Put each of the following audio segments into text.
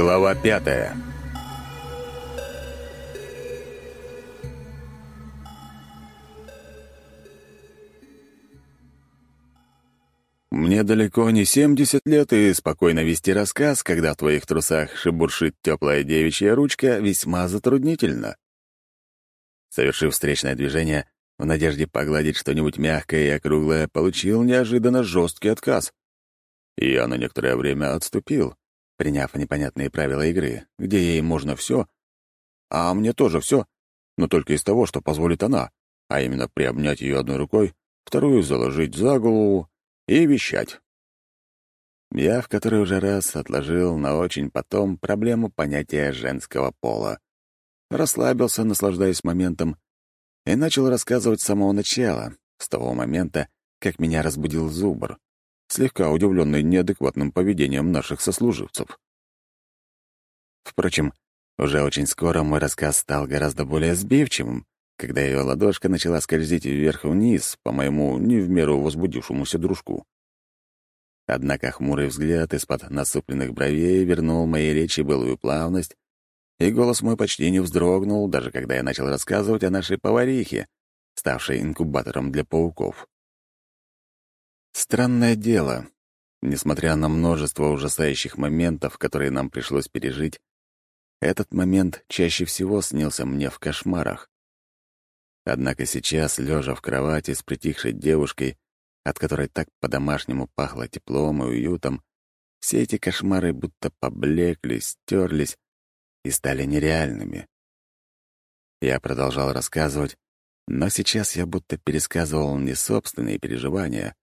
Глава пятая Мне далеко не 70 лет, и спокойно вести рассказ, когда в твоих трусах шебуршит теплая девичья ручка, весьма затруднительно. Совершив встречное движение, в надежде погладить что-нибудь мягкое и округлое, получил неожиданно жесткий отказ. И я на некоторое время отступил, приняв непонятные правила игры, где ей можно все, а мне тоже все, но только из того, что позволит она, а именно приобнять ее одной рукой, вторую заложить за голову и вещать. Я в который уже раз отложил на очень потом проблему понятия женского пола. Расслабился, наслаждаясь моментом, и начал рассказывать с самого начала, с того момента, как меня разбудил Зубр, слегка удивленный неадекватным поведением наших сослуживцев. Впрочем, уже очень скоро мой рассказ стал гораздо более сбивчивым, когда ее ладошка начала скользить вверх и вниз по моему не в меру возбудившемуся дружку. Однако хмурый взгляд из-под насупленных бровей вернул моей речи былую плавность, и голос мой почти не вздрогнул, даже когда я начал рассказывать о нашей поварихе, ставшей инкубатором для пауков. Странное дело. Несмотря на множество ужасающих моментов, которые нам пришлось пережить, этот момент чаще всего снился мне в кошмарах. Однако сейчас, лежа в кровати с притихшей девушкой, от которой так по-домашнему пахло теплом и уютом, все эти кошмары будто поблекли, стерлись и стали нереальными. Я продолжал рассказывать, но сейчас я будто пересказывал не собственные переживания,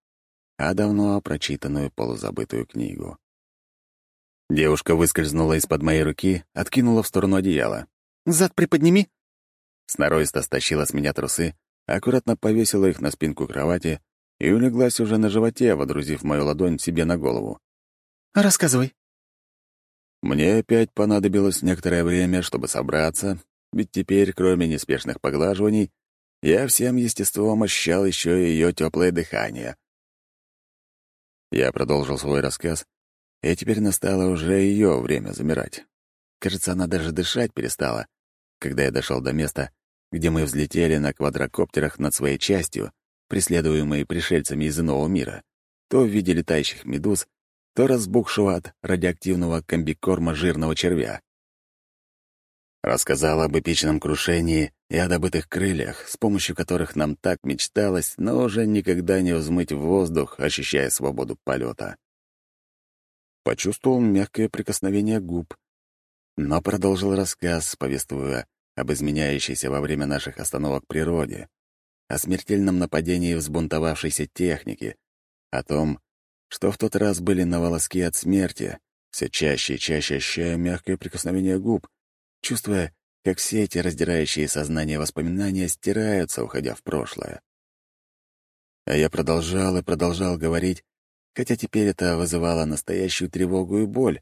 а давно прочитанную полузабытую книгу. Девушка выскользнула из-под моей руки, откинула в сторону одеяла. «Зад приподними!» Сноровисто стащила с меня трусы, аккуратно повесила их на спинку кровати и улеглась уже на животе, водрузив мою ладонь себе на голову. «Рассказывай». Мне опять понадобилось некоторое время, чтобы собраться, ведь теперь, кроме неспешных поглаживаний, я всем естеством ощущал еще и ее теплое дыхание. Я продолжил свой рассказ, и теперь настало уже ее время замирать. Кажется, она даже дышать перестала, когда я дошел до места, где мы взлетели на квадрокоптерах над своей частью, преследуемые пришельцами из иного мира, то в виде летающих медуз, то разбухшего от радиоактивного комбикорма жирного червя. Рассказал об эпичном крушении и о добытых крыльях, с помощью которых нам так мечталось, но уже никогда не взмыть в воздух, ощущая свободу полета. Почувствовал мягкое прикосновение губ, но продолжил рассказ, повествуя об изменяющейся во время наших остановок природе, о смертельном нападении взбунтовавшейся техники, о том, что в тот раз были на волоске от смерти, все чаще и чаще ощущая мягкое прикосновение губ, чувствуя, как все эти раздирающие сознание воспоминания стираются, уходя в прошлое. А я продолжал и продолжал говорить, хотя теперь это вызывало настоящую тревогу и боль,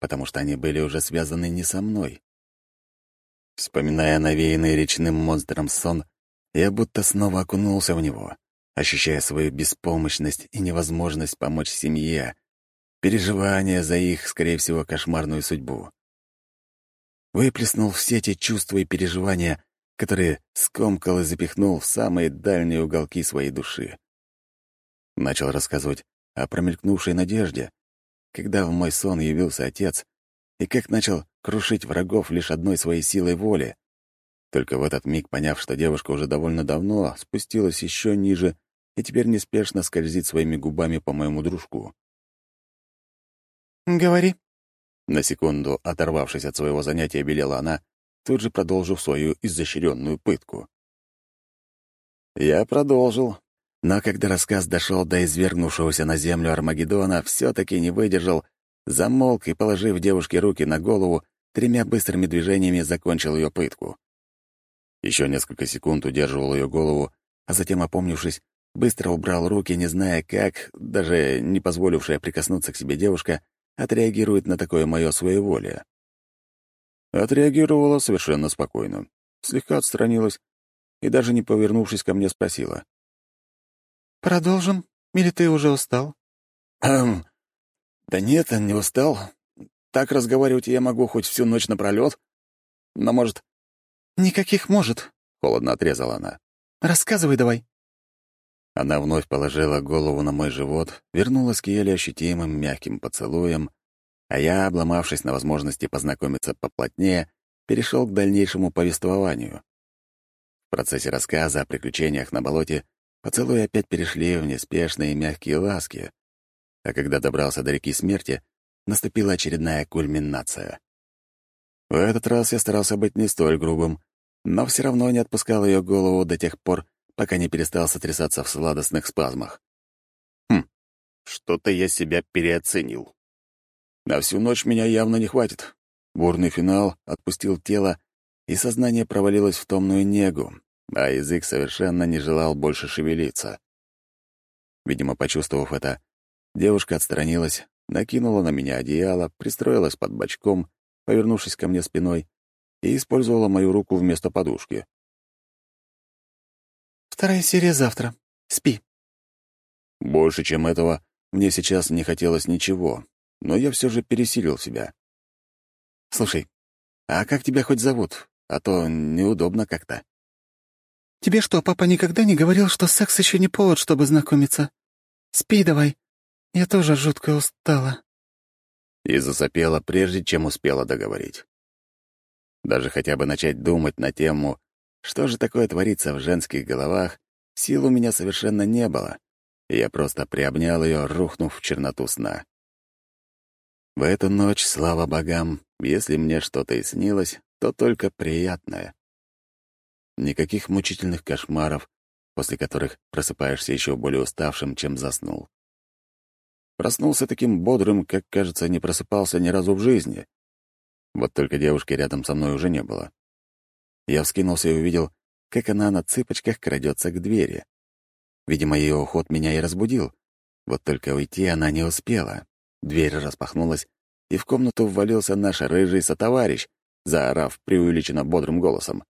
потому что они были уже связаны не со мной. Вспоминая навеянный речным монстром сон, я будто снова окунулся в него, ощущая свою беспомощность и невозможность помочь семье, переживания за их, скорее всего, кошмарную судьбу. Выплеснул все те чувства и переживания, которые скомкал и запихнул в самые дальние уголки своей души. Начал рассказывать о промелькнувшей надежде, когда в мой сон явился отец, и как начал крушить врагов лишь одной своей силой воли. Только в этот миг, поняв, что девушка уже довольно давно спустилась еще ниже и теперь неспешно скользит своими губами по моему дружку. «Говори». На секунду, оторвавшись от своего занятия, белела она, тут же продолжив свою изощренную пытку. Я продолжил, но когда рассказ дошел до извергнувшегося на землю Армагеддона, все-таки не выдержал замолк и, положив девушке руки на голову, тремя быстрыми движениями закончил ее пытку. Еще несколько секунд удерживал ее голову, а затем, опомнившись, быстро убрал руки, не зная, как, даже не позволившая прикоснуться к себе девушка, отреагирует на такое мое своеволие. Отреагировала совершенно спокойно, слегка отстранилась и, даже не повернувшись ко мне, спросила. «Продолжим? Или ты уже устал?» «Эм, «Да нет, не устал. так разговаривать я могу хоть всю ночь напролёт. Но, может...» «Никаких «может», — холодно отрезала она. «Рассказывай давай». Она вновь положила голову на мой живот, вернулась к еле ощутимым мягким поцелуям, а я, обломавшись на возможности познакомиться поплотнее, перешел к дальнейшему повествованию. В процессе рассказа о приключениях на болоте поцелуи опять перешли в неспешные мягкие ласки, а когда добрался до реки смерти, наступила очередная кульминация. В этот раз я старался быть не столь грубым, но все равно не отпускал ее голову до тех пор, пока не перестал сотрясаться в сладостных спазмах. Хм, что-то я себя переоценил. На всю ночь меня явно не хватит. Бурный финал отпустил тело, и сознание провалилось в томную негу, а язык совершенно не желал больше шевелиться. Видимо, почувствовав это, девушка отстранилась, накинула на меня одеяло, пристроилась под бочком, повернувшись ко мне спиной, и использовала мою руку вместо подушки. «Вторая серия завтра. Спи». Больше, чем этого, мне сейчас не хотелось ничего, но я все же пересилил себя. «Слушай, а как тебя хоть зовут? А то неудобно как-то». «Тебе что, папа никогда не говорил, что секс еще не повод, чтобы знакомиться? Спи давай. Я тоже жутко устала». И засопела, прежде чем успела договорить. Даже хотя бы начать думать на тему, что же такое творится в женских головах, сил у меня совершенно не было, и я просто приобнял ее, рухнув в черноту сна. В эту ночь, слава богам, если мне что-то и снилось, то только приятное. Никаких мучительных кошмаров, после которых просыпаешься еще более уставшим, чем заснул. Проснулся таким бодрым, как, кажется, не просыпался ни разу в жизни. Вот только девушки рядом со мной уже не было. Я вскинулся и увидел, как она на цыпочках крадется к двери. Видимо, ее уход меня и разбудил. Вот только уйти она не успела. Дверь распахнулась, и в комнату ввалился наш рыжий сотоварищ, заорав преувеличенно бодрым голосом.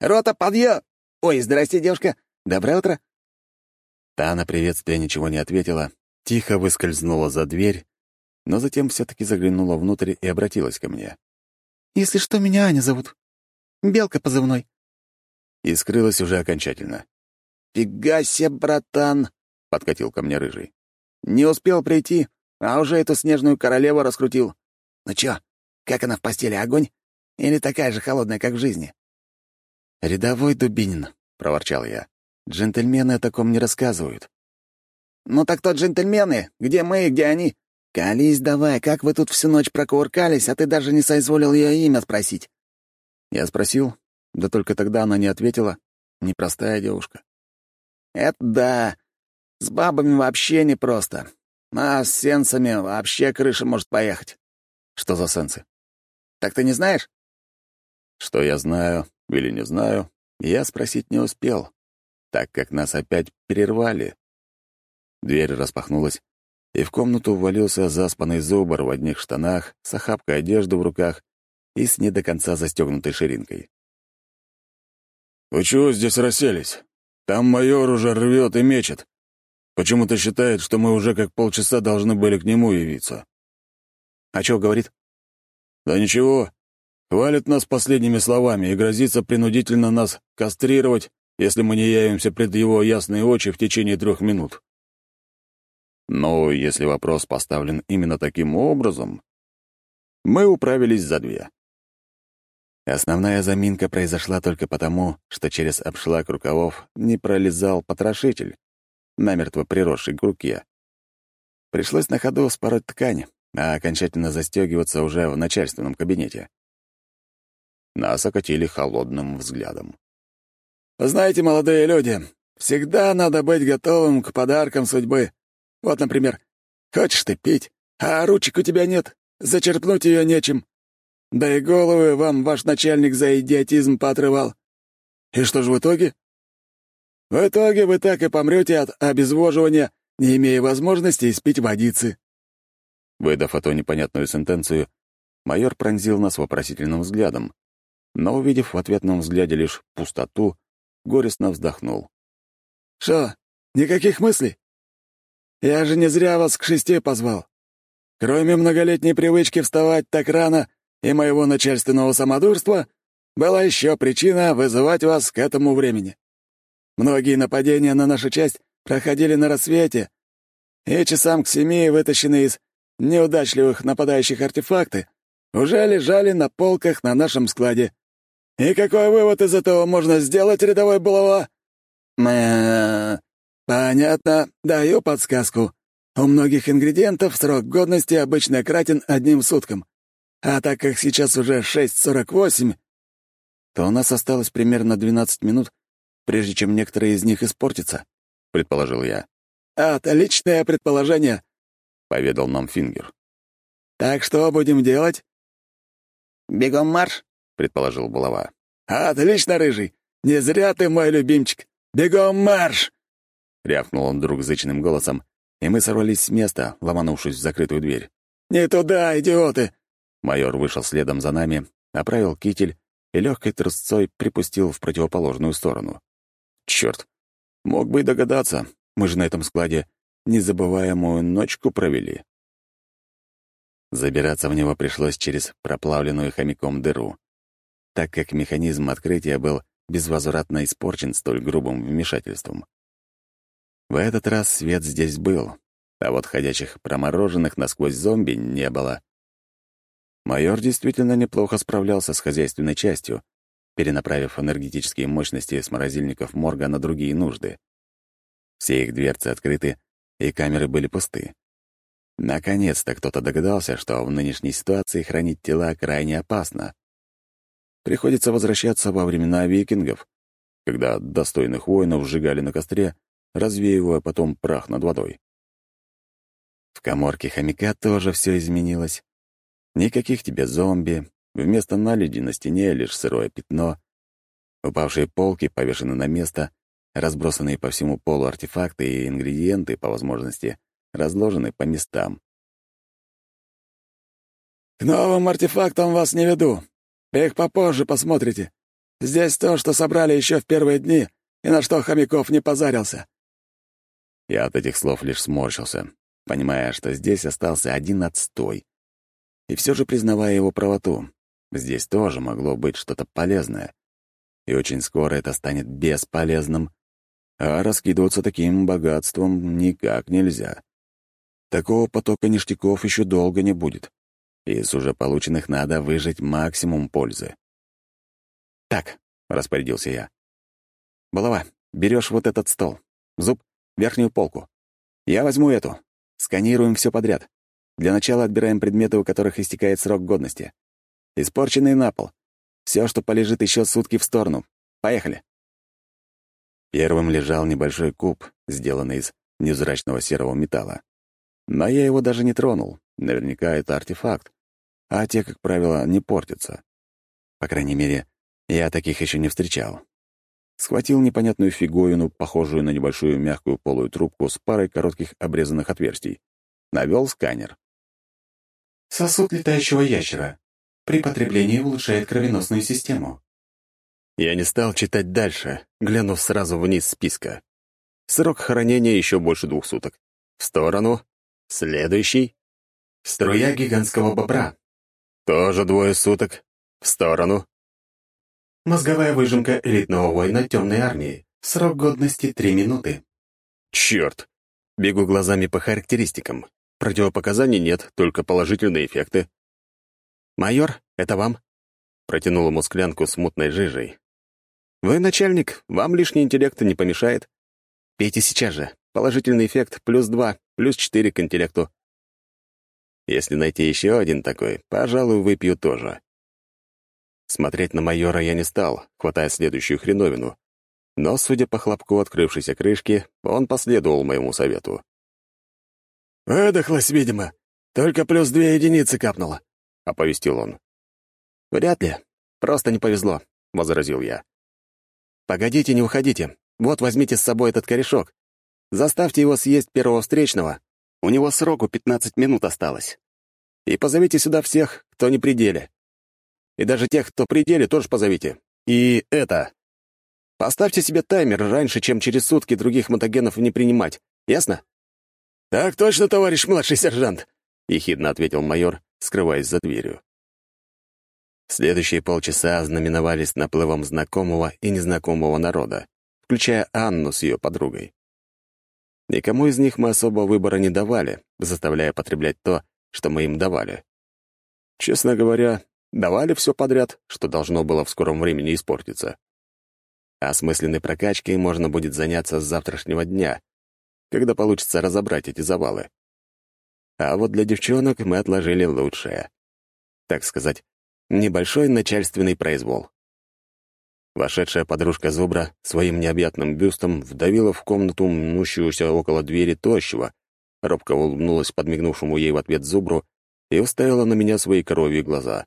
«Рота, подъем! Ой, здрасте, девушка! Доброе утро!» Та на приветствие ничего не ответила, тихо выскользнула за дверь, но затем все таки заглянула внутрь и обратилась ко мне. «Если что, меня Аня зовут. Белка позывной». И скрылась уже окончательно. «Фига себе, братан!» — подкатил ко мне рыжий. «Не успел прийти, а уже эту снежную королеву раскрутил. Ну чё, как она в постели, огонь? Или такая же холодная, как в жизни?» «Рядовой Дубинин», — проворчал я. «Джентльмены о таком не рассказывают». «Ну так то джентльмены. Где мы и где они? Колись давай, как вы тут всю ночь прокуркались, а ты даже не соизволил ее имя спросить?» Я спросил, да только тогда она не ответила. Непростая девушка. «Это да. С бабами вообще непросто. А с сенсами вообще крыша может поехать». «Что за сенсы?» «Так ты не знаешь?» Что я знаю или не знаю, я спросить не успел, так как нас опять перервали. Дверь распахнулась, и в комнату ввалился заспанный зубр в одних штанах, с охапкой одежды в руках и с не до конца застегнутой ширинкой. «Вы чего здесь расселись? Там майор уже рвет и мечет. Почему-то считает, что мы уже как полчаса должны были к нему явиться». «А чего говорит?» «Да ничего. Хвалит нас последними словами и грозится принудительно нас кастрировать, если мы не явимся пред его ясные очи в течение трех минут». Но если вопрос поставлен именно таким образом, мы управились за две. Основная заминка произошла только потому, что через обшлаг рукавов не пролезал потрошитель, намертво приросший к руке. Пришлось на ходу спороть ткань, а окончательно застегиваться уже в начальственном кабинете. Нас окатили холодным взглядом. «Знаете, молодые люди, всегда надо быть готовым к подаркам судьбы. Вот, например, хочешь ты пить, а ручек у тебя нет, зачерпнуть ее нечем. Да и головы вам ваш начальник за идиотизм поотрывал. И что же в итоге? В итоге вы так и помрете от обезвоживания, не имея возможности испить водицы. Выдав эту непонятную сентенцию, майор пронзил нас вопросительным взглядом, но, увидев в ответном взгляде лишь пустоту, горестно вздохнул. «Шо, никаких мыслей? Я же не зря вас к шести позвал. Кроме многолетней привычки вставать так рано и моего начальственного самодурства, была еще причина вызывать вас к этому времени. Многие нападения на нашу часть проходили на рассвете, и часам к семи вытащенные из неудачливых нападающих артефакты уже лежали на полках на нашем складе. И какой вывод из этого можно сделать, рядовой булава? Мэ... Понятно, даю подсказку. У многих ингредиентов срок годности обычно кратен одним суткам. А так как сейчас уже 6.48, то у нас осталось примерно 12 минут, прежде чем некоторые из них испортятся, — предположил я. «Отличное предположение», — поведал нам Фингер. «Так что будем делать?» «Бегом марш», — предположил Булава. «Отлично, Рыжий! Не зря ты мой любимчик! Бегом марш!» Рявкнул он вдруг зычным голосом, и мы сорвались с места, ломанувшись в закрытую дверь. «Не туда, идиоты!» Майор вышел следом за нами, оправил китель и легкой трусцой припустил в противоположную сторону. Черт! Мог бы и догадаться, мы же на этом складе незабываемую ночку провели. Забираться в него пришлось через проплавленную хомяком дыру, так как механизм открытия был безвозвратно испорчен столь грубым вмешательством. В этот раз свет здесь был, а вот ходячих промороженных насквозь зомби не было. Майор действительно неплохо справлялся с хозяйственной частью, перенаправив энергетические мощности с морозильников морга на другие нужды. Все их дверцы открыты, и камеры были пусты. Наконец-то кто-то догадался, что в нынешней ситуации хранить тела крайне опасно. Приходится возвращаться во времена викингов, когда достойных воинов сжигали на костре, развеивая потом прах над водой. В коморке хомяка тоже все изменилось. Никаких тебе зомби, вместо наледи на стене лишь сырое пятно. Упавшие полки повешены на место, разбросанные по всему полу артефакты и ингредиенты, по возможности, разложены по местам. «К новым артефактам вас не веду. Их попозже посмотрите. Здесь то, что собрали еще в первые дни, и на что Хомяков не позарился». Я от этих слов лишь сморщился, понимая, что здесь остался один отстой и все же признавая его правоту. Здесь тоже могло быть что-то полезное. И очень скоро это станет бесполезным, а раскидываться таким богатством никак нельзя. Такого потока ништяков еще долго не будет. Из уже полученных надо выжать максимум пользы. «Так», — распорядился я. «Балава, берешь вот этот стол. Зуб — верхнюю полку. Я возьму эту. Сканируем все подряд. Для начала отбираем предметы, у которых истекает срок годности. Испорченные на пол. Все, что полежит еще сутки в сторону. Поехали. Первым лежал небольшой куб, сделанный из невзрачного серого металла. Но я его даже не тронул. Наверняка это артефакт. А те, как правило, не портятся. По крайней мере, я таких еще не встречал. Схватил непонятную фигоину, похожую на небольшую мягкую полую трубку с парой коротких обрезанных отверстий. Навел сканер. Сосуд летающего ящера. При потреблении улучшает кровеносную систему. Я не стал читать дальше, глянув сразу вниз списка. Срок хранения еще больше двух суток. В сторону. Следующий. Струя гигантского бобра. Тоже двое суток. В сторону. Мозговая выжимка элитного воина темной армии. Срок годности — три минуты. Черт! Бегу глазами по характеристикам. Противопоказаний нет, только положительные эффекты. «Майор, это вам?» Протянул ему склянку с мутной жижей. «Вы начальник, вам лишний интеллект не помешает. Пейте сейчас же. Положительный эффект плюс два, плюс четыре к интеллекту. Если найти еще один такой, пожалуй, выпью тоже». Смотреть на майора я не стал, хватая следующую хреновину. Но, судя по хлопку открывшейся крышки, он последовал моему совету. «Выдохлась, видимо. Только плюс две единицы капнуло», — оповестил он. «Вряд ли. Просто не повезло», — возразил я. «Погодите, не уходите. Вот возьмите с собой этот корешок. Заставьте его съесть первого встречного. У него сроку 15 минут осталось. И позовите сюда всех, кто не пределе. И даже тех, кто пределе, тоже позовите. И это... Поставьте себе таймер раньше, чем через сутки других мотогенов не принимать. Ясно?» «Так точно, товарищ младший сержант!» ехидно ответил майор, скрываясь за дверью. Следующие полчаса знаменовались наплывом знакомого и незнакомого народа, включая Анну с ее подругой. Никому из них мы особо выбора не давали, заставляя потреблять то, что мы им давали. Честно говоря, давали все подряд, что должно было в скором времени испортиться. Осмысленной прокачкой можно будет заняться с завтрашнего дня, когда получится разобрать эти завалы. А вот для девчонок мы отложили лучшее. Так сказать, небольшой начальственный произвол. Вошедшая подружка Зубра своим необъятным бюстом вдавила в комнату мнущуюся около двери тощего, робко улыбнулась подмигнувшему ей в ответ Зубру и уставила на меня свои коровьи глаза.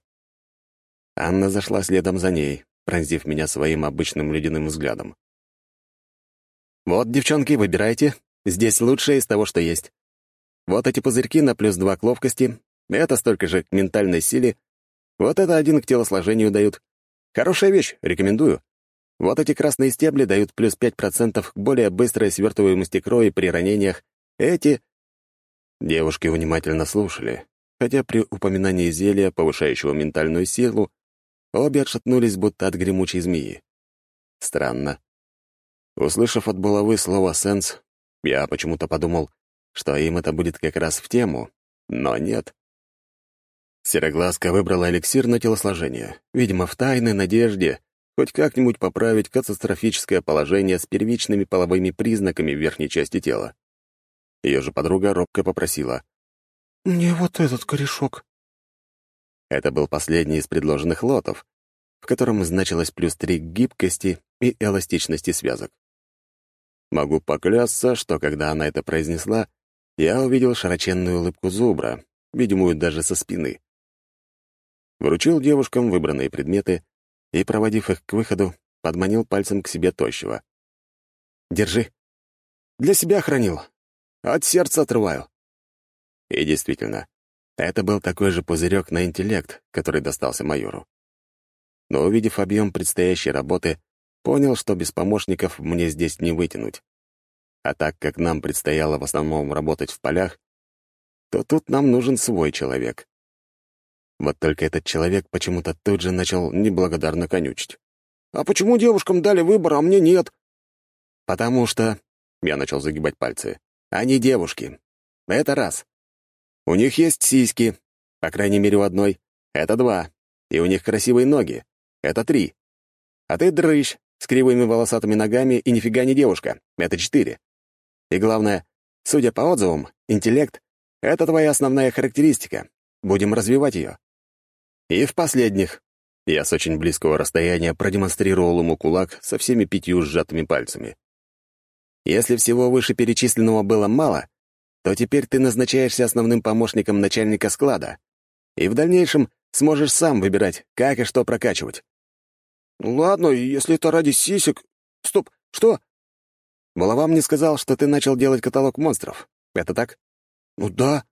Анна зашла следом за ней, пронзив меня своим обычным ледяным взглядом. «Вот, девчонки, выбирайте. Здесь лучшее из того, что есть. Вот эти пузырьки на плюс два к ловкости, это столько же к ментальной силе, вот это один к телосложению дают. Хорошая вещь, рекомендую. Вот эти красные стебли дают плюс 5% к более быстрой свертываемости крови при ранениях. Эти... Девушки внимательно слушали, хотя при упоминании зелья, повышающего ментальную силу, обе отшатнулись, будто от гремучей змеи. Странно. Услышав от булавы слово «сенс», я почему-то подумал, что им это будет как раз в тему, но нет. Сероглазка выбрала эликсир на телосложение, видимо, в тайной надежде хоть как-нибудь поправить катастрофическое положение с первичными половыми признаками в верхней части тела. Ее же подруга робко попросила. «Мне вот этот корешок». Это был последний из предложенных лотов, в котором значилось плюс три гибкости и эластичности связок. Могу поклясться, что когда она это произнесла, я увидел широченную улыбку зубра, видимую даже со спины вручил девушкам выбранные предметы и, проводив их к выходу, подманил пальцем к себе тощего. «Держи. Для себя хранил. От сердца отрываю». И действительно, это был такой же пузырек на интеллект, который достался майору. Но, увидев объем предстоящей работы, понял, что без помощников мне здесь не вытянуть. А так как нам предстояло в основном работать в полях, то тут нам нужен свой человек. Вот только этот человек почему-то тут же начал неблагодарно конючить. «А почему девушкам дали выбор, а мне нет?» «Потому что...» — я начал загибать пальцы. «Они девушки. Это раз. У них есть сиськи, по крайней мере, у одной. Это два. И у них красивые ноги. Это три. А ты дрыщ с кривыми волосатыми ногами и нифига не девушка. Это четыре. И главное, судя по отзывам, интеллект — это твоя основная характеристика. Будем развивать ее. И в последних. Я с очень близкого расстояния продемонстрировал ему кулак со всеми пятью сжатыми пальцами. Если всего вышеперечисленного было мало, то теперь ты назначаешься основным помощником начальника склада, и в дальнейшем сможешь сам выбирать, как и что прокачивать. Ну ладно, если это ради сисек... Стоп, что? Булава мне сказал, что ты начал делать каталог монстров. Это так? Ну да.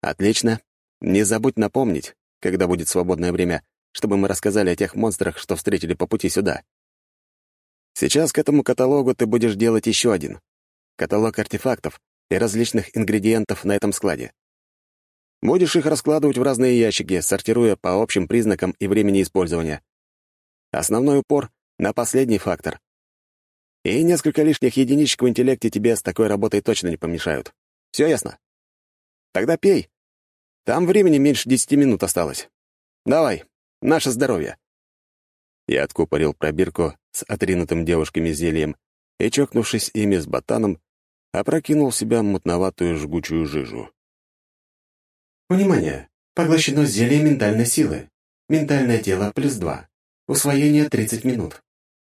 Отлично. Не забудь напомнить, когда будет свободное время, чтобы мы рассказали о тех монстрах, что встретили по пути сюда. Сейчас к этому каталогу ты будешь делать еще один. Каталог артефактов и различных ингредиентов на этом складе. Будешь их раскладывать в разные ящики, сортируя по общим признакам и времени использования. Основной упор — на последний фактор. И несколько лишних единичек в интеллекте тебе с такой работой точно не помешают. Все ясно? Тогда пей, там времени меньше десяти минут осталось. Давай, наше здоровье». Я откупорил пробирку с отринутым девушками зельем и, чокнувшись ими с ботаном, опрокинул в себя мутноватую жгучую жижу. «Внимание! Поглощено зелье ментальной силы. Ментальное тело плюс два. Усвоение 30 минут.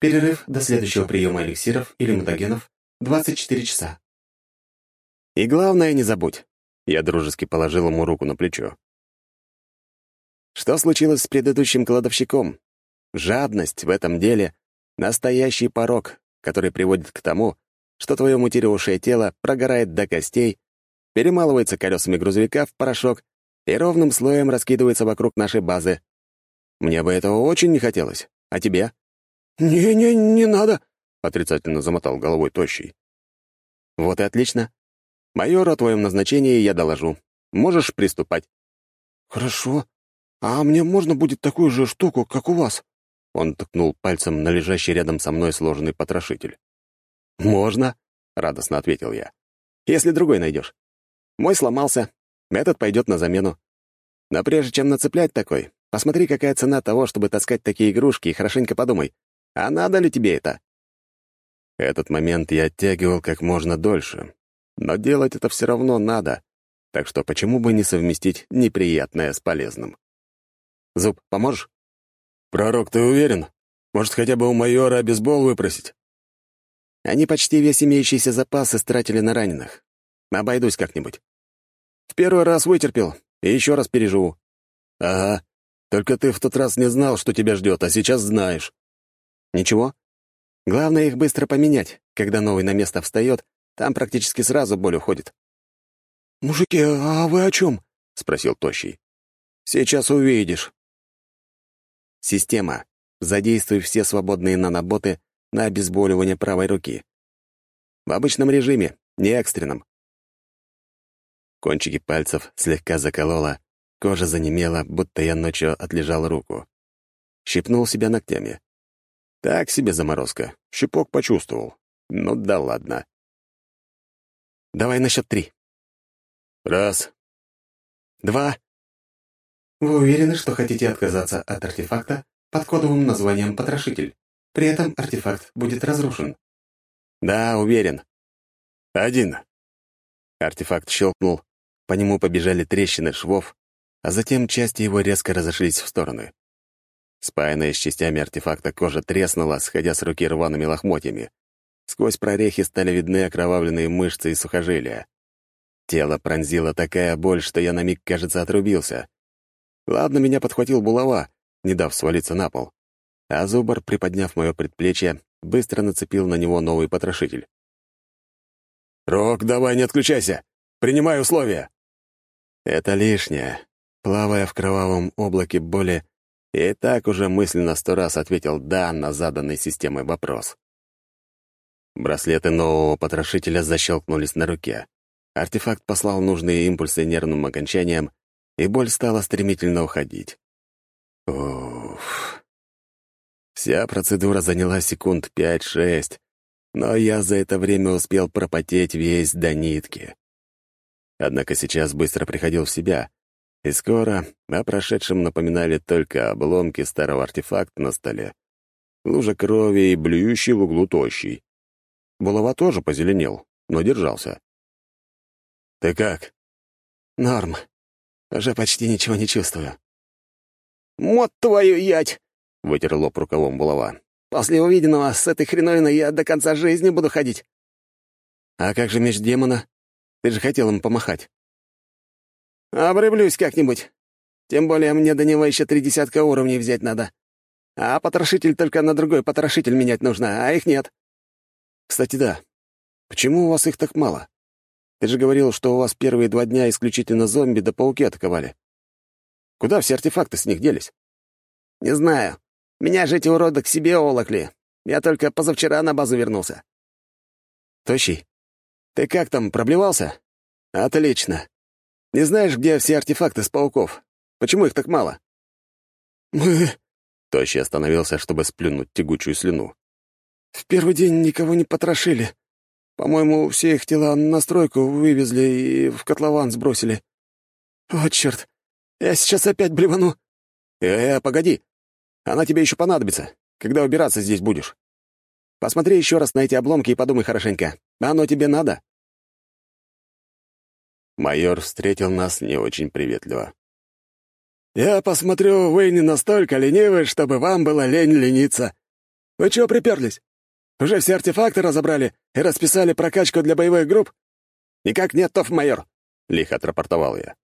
Перерыв до следующего приема эликсиров или мутагенов 24 часа. И главное, не забудь, я дружески положил ему руку на плечо. Что случилось с предыдущим кладовщиком? Жадность в этом деле — настоящий порог, который приводит к тому, что твое мутировавшее тело прогорает до костей, перемалывается колесами грузовика в порошок и ровным слоем раскидывается вокруг нашей базы. Мне бы этого очень не хотелось. А тебе? «Не-не, не надо», — отрицательно замотал головой тощий. «Вот и отлично. Майору о твоем назначении я доложу. Можешь приступать». «Хорошо. А мне можно будет такую же штуку, как у вас?» Он ткнул пальцем на лежащий рядом со мной сложенный потрошитель. «Можно», — радостно ответил я. «Если другой найдешь. Мой сломался, этот пойдет на замену. Но прежде чем нацеплять такой, посмотри, какая цена того, чтобы таскать такие игрушки, и хорошенько подумай, а надо ли тебе это?» Этот момент я оттягивал как можно дольше, но делать это все равно надо, так что почему бы не совместить неприятное с полезным? «Зуб, поможешь?» «Пророк, ты уверен? Может, хотя бы у майора обезбол выпросить?» Они почти весь имеющийся запас истратили на раненых. Обойдусь как-нибудь. В первый раз вытерпел, и еще раз переживу. Ага. Только ты в тот раз не знал, что тебя ждет, а сейчас знаешь. Ничего. Главное их быстро поменять. Когда новый на место встает, там практически сразу боль уходит. «Мужики, а вы о чем?» — спросил Тощий. «Сейчас увидишь». Система. Задействуй все свободные наноботы на обезболивание правой руки. В обычном режиме, не экстренном. Кончики пальцев слегка закололо, кожа занемела, будто я ночью отлежал руку. Щипнул себя ногтями. Так себе заморозка. Щипок почувствовал. Ну да ладно. Давай на счет три. Раз. Два. Вы уверены, что хотите отказаться от артефакта под кодовым названием «Потрошитель»? При этом артефакт будет разрушен. Да, уверен. Один. Артефакт щелкнул, по нему побежали трещины швов, а затем части его резко разошлись в стороны. Спаянная с частями артефакта кожа треснула, сходя с руки рваными лохмотьями. Сквозь прорехи стали видны окровавленные мышцы и сухожилия. Тело пронзила такая боль, что я на миг, кажется, отрубился. Ладно, меня подхватил булава, не дав свалиться на пол а Зубар, приподняв мое предплечье, быстро нацепил на него новый потрошитель. «Рок, давай, не отключайся! Принимай условия!» Это лишнее. Плавая в кровавом облаке боли, и так уже мысленно сто раз ответил «да» на заданный системой вопрос. Браслеты нового потрошителя защелкнулись на руке. Артефакт послал нужные импульсы нервным окончаниям, и боль стала стремительно уходить. Уф. Вся процедура заняла секунд пять-шесть, но я за это время успел пропотеть весь до нитки. Однако сейчас быстро приходил в себя, и скоро о прошедшем напоминали только обломки старого артефакта на столе, лужа крови и блюющий в углу тощий. Булава тоже позеленел, но держался. «Ты как?» «Норм. Уже почти ничего не чувствую». «Мот твою ять!» — вытер лоб рукавом булава. «После увиденного с этой хреновиной я до конца жизни буду ходить». «А как же меч демона? Ты же хотел им помахать». «Обрыблюсь как-нибудь. Тем более мне до него еще три десятка уровней взять надо. А потрошитель только на другой потрошитель менять нужно, а их нет». «Кстати, да. Почему у вас их так мало? Ты же говорил, что у вас первые два дня исключительно зомби да пауки атаковали. Куда все артефакты с них делись?» «Не знаю. Меня же эти уроды к себе олокли. Я только позавчера на базу вернулся». «Тощий, ты как там, проблевался?» «Отлично. Не знаешь, где все артефакты с пауков? Почему их так мало?» «Мы...» Тощий остановился, чтобы сплюнуть тягучую слюну. «В первый день никого не потрошили. По-моему, все их тела на стройку вывезли и в котлован сбросили. Вот черт, я сейчас опять блевану». «Э, -э погоди. Она тебе еще понадобится, когда убираться здесь будешь. Посмотри еще раз на эти обломки и подумай хорошенько. Оно тебе надо?» Майор встретил нас не очень приветливо. «Я посмотрю, вы не настолько ленивы, чтобы вам было лень лениться. Вы чего приперлись? Уже все артефакты разобрали и расписали прокачку для боевых групп?» «Никак нет, тоф майор», — лихо отрапортовал я.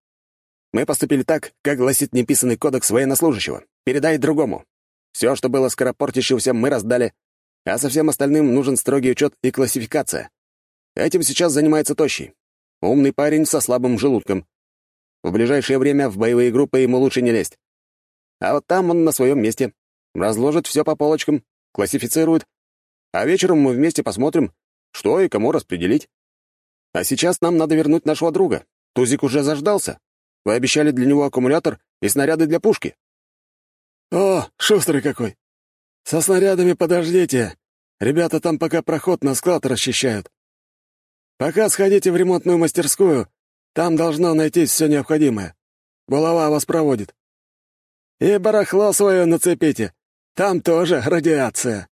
«Мы поступили так, как гласит неписанный кодекс военнослужащего передай другому. Все, что было скоропортящимся, мы раздали, а со всем остальным нужен строгий учет и классификация. Этим сейчас занимается Тощий. Умный парень со слабым желудком. В ближайшее время в боевые группы ему лучше не лезть. А вот там он на своем месте. Разложит все по полочкам, классифицирует. А вечером мы вместе посмотрим, что и кому распределить. А сейчас нам надо вернуть нашего друга. Тузик уже заждался. Вы обещали для него аккумулятор и снаряды для пушки». «О, шустрый какой! Со снарядами подождите. Ребята там пока проход на склад расчищают. Пока сходите в ремонтную мастерскую, там должно найтись все необходимое. Булава вас проводит. И барахло свое нацепите. Там тоже радиация».